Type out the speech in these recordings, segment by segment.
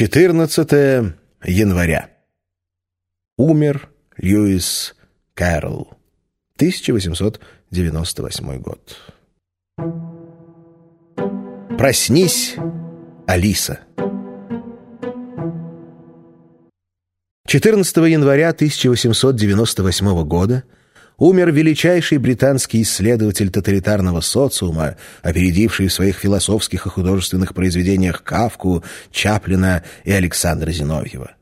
14 января. Умер Льюис Кэрролл. 1898 год. Проснись, Алиса. 14 января 1898 года умер величайший британский исследователь тоталитарного социума, опередивший в своих философских и художественных произведениях Кавку, Чаплина и Александра Зиновьева.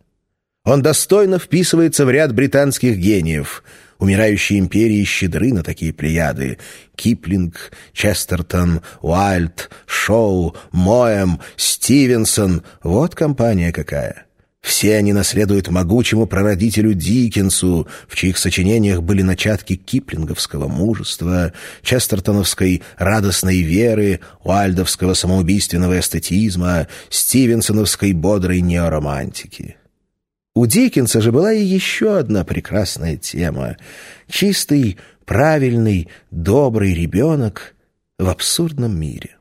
Он достойно вписывается в ряд британских гениев. Умирающие империи щедры на такие плеяды. Киплинг, Честертон, Уайльд, Шоу, Моэм, Стивенсон — вот компания какая. Все они наследуют могучему прародителю Диккенсу, в чьих сочинениях были начатки киплинговского мужества, честертоновской радостной веры, уальдовского самоубийственного эстетизма, стивенсоновской бодрой неоромантики. У Диккенса же была и еще одна прекрасная тема — чистый, правильный, добрый ребенок в абсурдном мире.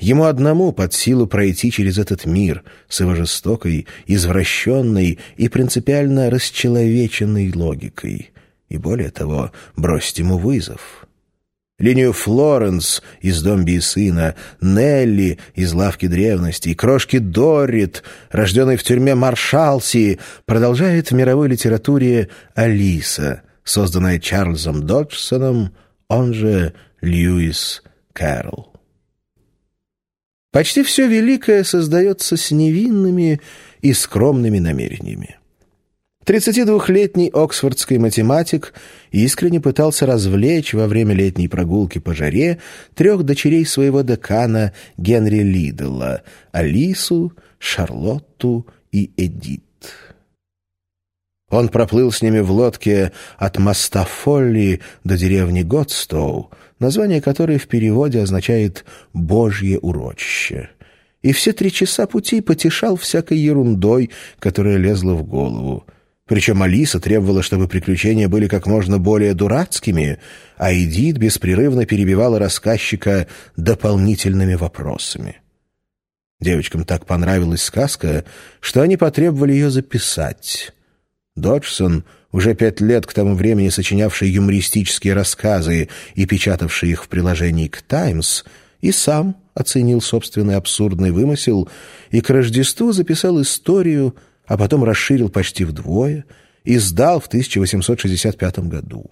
Ему одному под силу пройти через этот мир с его жестокой, извращенной и принципиально расчеловеченной логикой. И более того, бросить ему вызов. Линию Флоренс из «Домби и сына», Нелли из «Лавки древностей», крошки Доррит, рожденный в тюрьме Маршалси, продолжает в мировой литературе Алиса, созданная Чарльзом Доджсоном, он же Льюис Кэрролл. Почти все великое создается с невинными и скромными намерениями. 32-летний оксфордский математик искренне пытался развлечь во время летней прогулки по жаре трех дочерей своего декана Генри Лидла — Алису, Шарлотту и Эдит. Он проплыл с ними в лодке от моста Фолли до деревни Готстоу, название которой в переводе означает «божье урочище». И все три часа пути потешал всякой ерундой, которая лезла в голову. Причем Алиса требовала, чтобы приключения были как можно более дурацкими, а Эдит беспрерывно перебивала рассказчика дополнительными вопросами. Девочкам так понравилась сказка, что они потребовали ее записать. Доджсон — уже пять лет к тому времени сочинявший юмористические рассказы и печатавший их в приложении к «Таймс», и сам оценил собственный абсурдный вымысел и к Рождеству записал историю, а потом расширил почти вдвое и сдал в 1865 году.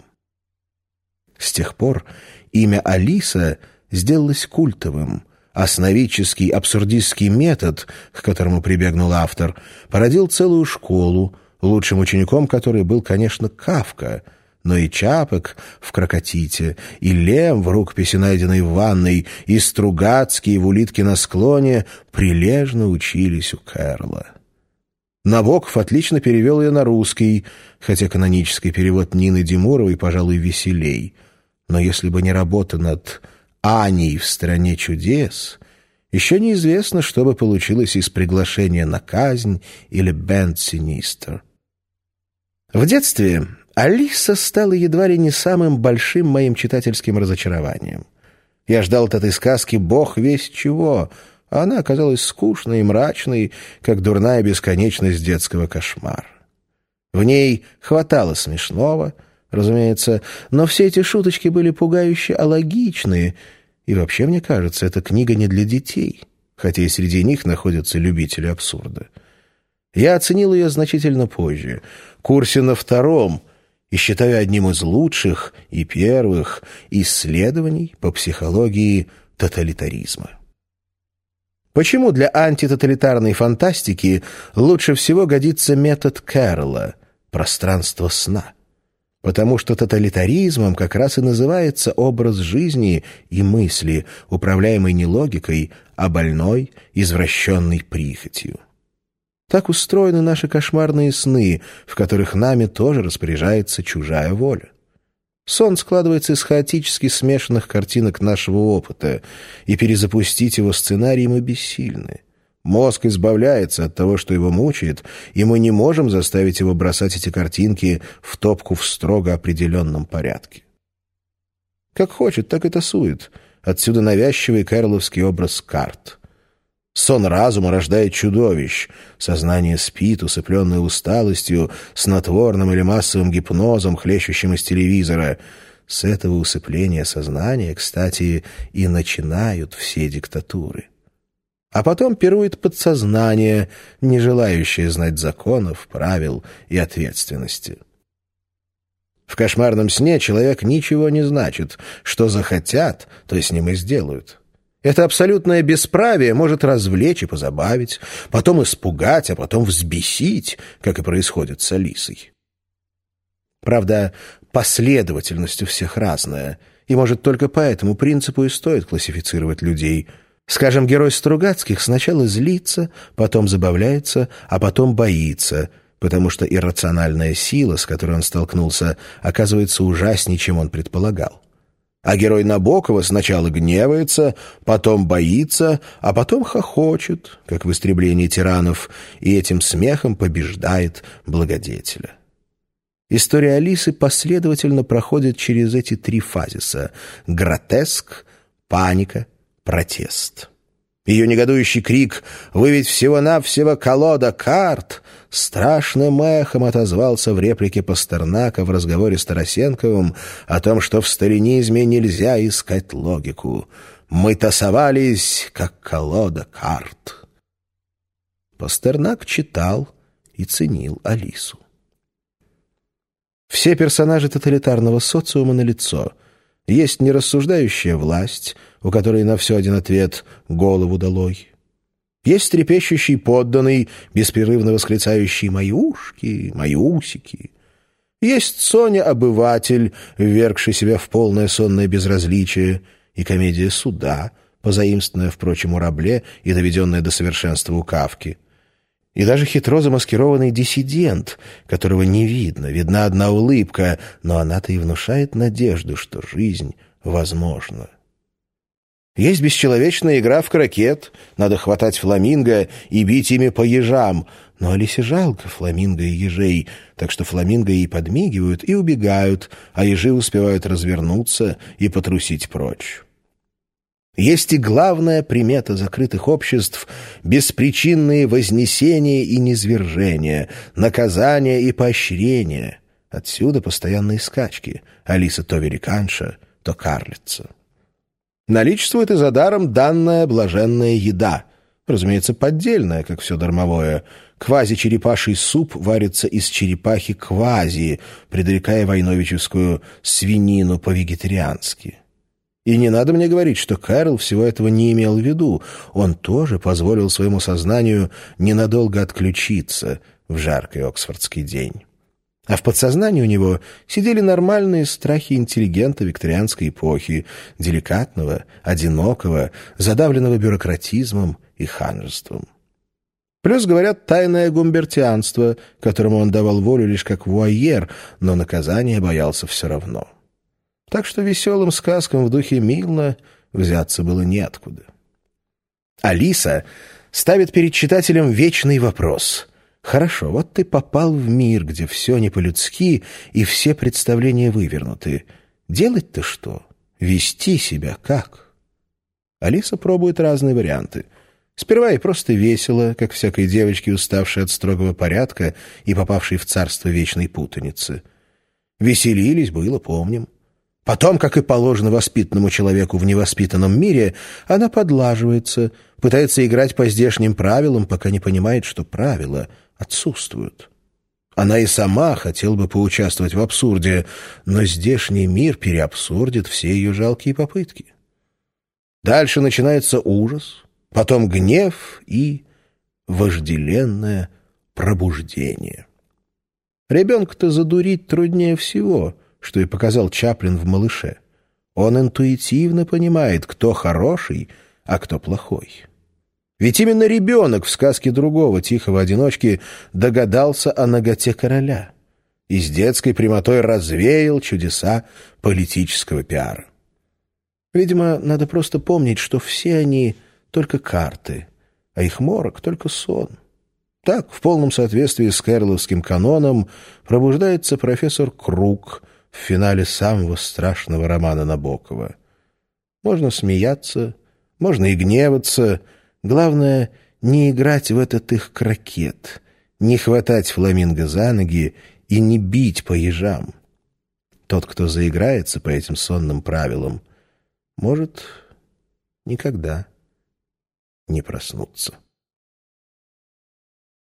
С тех пор имя Алиса сделалось культовым, сновидческий абсурдистский метод, к которому прибегнул автор, породил целую школу, лучшим учеником которой был, конечно, Кавка, но и Чапок в «Крокотите», и Лем в рукописи, найденной в ванной, и Стругацкий в «Улитке на склоне» прилежно учились у Кэрла. Набоков отлично перевел ее на русский, хотя канонический перевод Нины Димуровой, пожалуй, веселей. Но если бы не работа над «Аней в стране чудес», еще неизвестно, что бы получилось из приглашения на казнь или «Бенд Синистер». В детстве Алиса стала едва ли не самым большим моим читательским разочарованием. Я ждал от этой сказки бог весь чего, а она оказалась скучной и мрачной, как дурная бесконечность детского кошмара. В ней хватало смешного, разумеется, но все эти шуточки были пугающе алогичные, и вообще, мне кажется, эта книга не для детей, хотя и среди них находятся любители абсурда. Я оценил ее значительно позже, курсе на втором, и считаю одним из лучших и первых исследований по психологии тоталитаризма. Почему для антитоталитарной фантастики лучше всего годится метод Кэрролла — пространство сна? Потому что тоталитаризмом как раз и называется образ жизни и мысли, управляемый не логикой, а больной, извращенной прихотью. Так устроены наши кошмарные сны, в которых нами тоже распоряжается чужая воля. Сон складывается из хаотически смешанных картинок нашего опыта, и перезапустить его сценарий мы бессильны. Мозг избавляется от того, что его мучает, и мы не можем заставить его бросать эти картинки в топку в строго определенном порядке. Как хочет, так и тасует. Отсюда навязчивый карловский образ карт — Сон разума рождает чудовищ. Сознание спит, усыпленное усталостью, снотворным или массовым гипнозом, хлещущим из телевизора. С этого усыпления сознания, кстати, и начинают все диктатуры. А потом пирует подсознание, не желающее знать законов, правил и ответственности. В кошмарном сне человек ничего не значит. Что захотят, то с ним и сделают. Это абсолютное бесправие может развлечь и позабавить, потом испугать, а потом взбесить, как и происходит с Алисой. Правда, последовательность у всех разная, и, может, только по этому принципу и стоит классифицировать людей – Скажем, герой Стругацких сначала злится, потом забавляется, а потом боится, потому что иррациональная сила, с которой он столкнулся, оказывается ужаснее, чем он предполагал. А герой Набокова сначала гневается, потом боится, а потом хохочет, как в истреблении тиранов, и этим смехом побеждает благодетеля. История Алисы последовательно проходит через эти три фазиса — гротеск, паника — протест. Ее негодующий крик «Вы ведь всего-навсего колода карт!» страшным эхом отозвался в реплике Пастернака в разговоре с Тарасенковым о том, что в сталинизме нельзя искать логику. «Мы тасовались, как колода карт». Пастернак читал и ценил Алису. Все персонажи тоталитарного социума налицо. Есть нерассуждающая власть — у которой на все один ответ «голову долой». Есть трепещущий подданный, беспрерывно восклицающий «мои ушки, мои усики». Есть Соня-обыватель, ввергший себя в полное сонное безразличие, и комедия суда, позаимствованная, впрочем, у Рабле и доведенная до совершенства у Кавки. И даже хитро замаскированный диссидент, которого не видно, видна одна улыбка, но она-то и внушает надежду, что жизнь возможна. Есть бесчеловечная игра в крокет, надо хватать фламинго и бить ими по ежам. Но Алисе жалко фламинго и ежей, так что фламинго ей подмигивают и убегают, а ежи успевают развернуться и потрусить прочь. Есть и главная примета закрытых обществ — беспричинные вознесения и низвержения, наказания и поощрения. Отсюда постоянные скачки. Алиса то великанша, то карлица. Наличествует и за даром данная блаженная еда. Разумеется, поддельная, как все дармовое. Квази-черепаший суп варится из черепахи квази, предрекая войновичевскую свинину по-вегетариански. И не надо мне говорить, что Кэрол всего этого не имел в виду. Он тоже позволил своему сознанию ненадолго отключиться в жаркий оксфордский день. А в подсознании у него сидели нормальные страхи интеллигента викторианской эпохи, деликатного, одинокого, задавленного бюрократизмом и ханжеством. Плюс, говорят, тайное гумбертианство, которому он давал волю лишь как вуайер, но наказание боялся все равно. Так что веселым сказкам в духе Милна взяться было неоткуда. Алиса ставит перед читателем вечный вопрос — Хорошо, вот ты попал в мир, где все не по-людски и все представления вывернуты. Делать-то что? Вести себя как? Алиса пробует разные варианты. Сперва и просто весело, как всякой девочке, уставшей от строгого порядка и попавшей в царство вечной путаницы. Веселились, было, помним. Потом, как и положено воспитанному человеку в невоспитанном мире, она подлаживается, пытается играть по здешним правилам, пока не понимает, что правила отсутствуют. Она и сама хотела бы поучаствовать в абсурде, но здешний мир переабсурдит все ее жалкие попытки. Дальше начинается ужас, потом гнев и вожделенное пробуждение. Ребенка-то задурить труднее всего, что и показал Чаплин в «Малыше». Он интуитивно понимает, кто хороший, а кто плохой. Ведь именно ребенок в сказке другого тихого одиночки догадался о ноготе короля и с детской прямотой развеял чудеса политического пиара. Видимо, надо просто помнить, что все они только карты, а их морок — только сон. Так, в полном соответствии с кэрловским каноном, пробуждается профессор Круг в финале самого страшного романа Набокова. Можно смеяться, можно и гневаться — Главное — не играть в этот их крокет, не хватать фламинго за ноги и не бить по ежам. Тот, кто заиграется по этим сонным правилам, может никогда не проснуться.